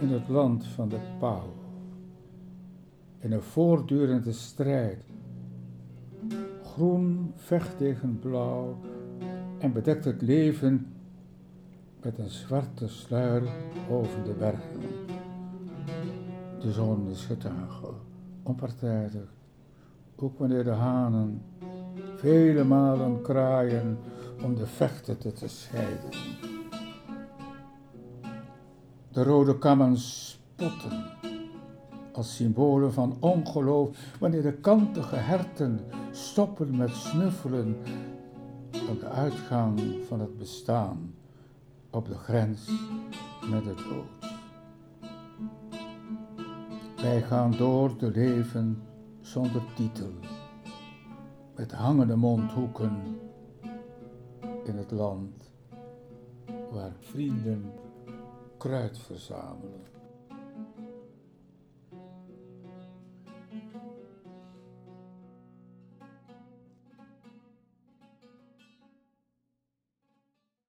in het land van de pauw. In een voortdurende strijd. Groen vecht tegen blauw en bedekt het leven met een zwarte sluier over de bergen. De zon is getuige, onpartijdig, ook wanneer de hanen vele malen kraaien om de vechten te scheiden. De rode kammen spotten als symbolen van ongeloof wanneer de kantige herten stoppen met snuffelen op de uitgang van het bestaan op de grens met het dood. Wij gaan door te leven zonder titel, met hangende mondhoeken in het land waar vrienden kruid verzamelen.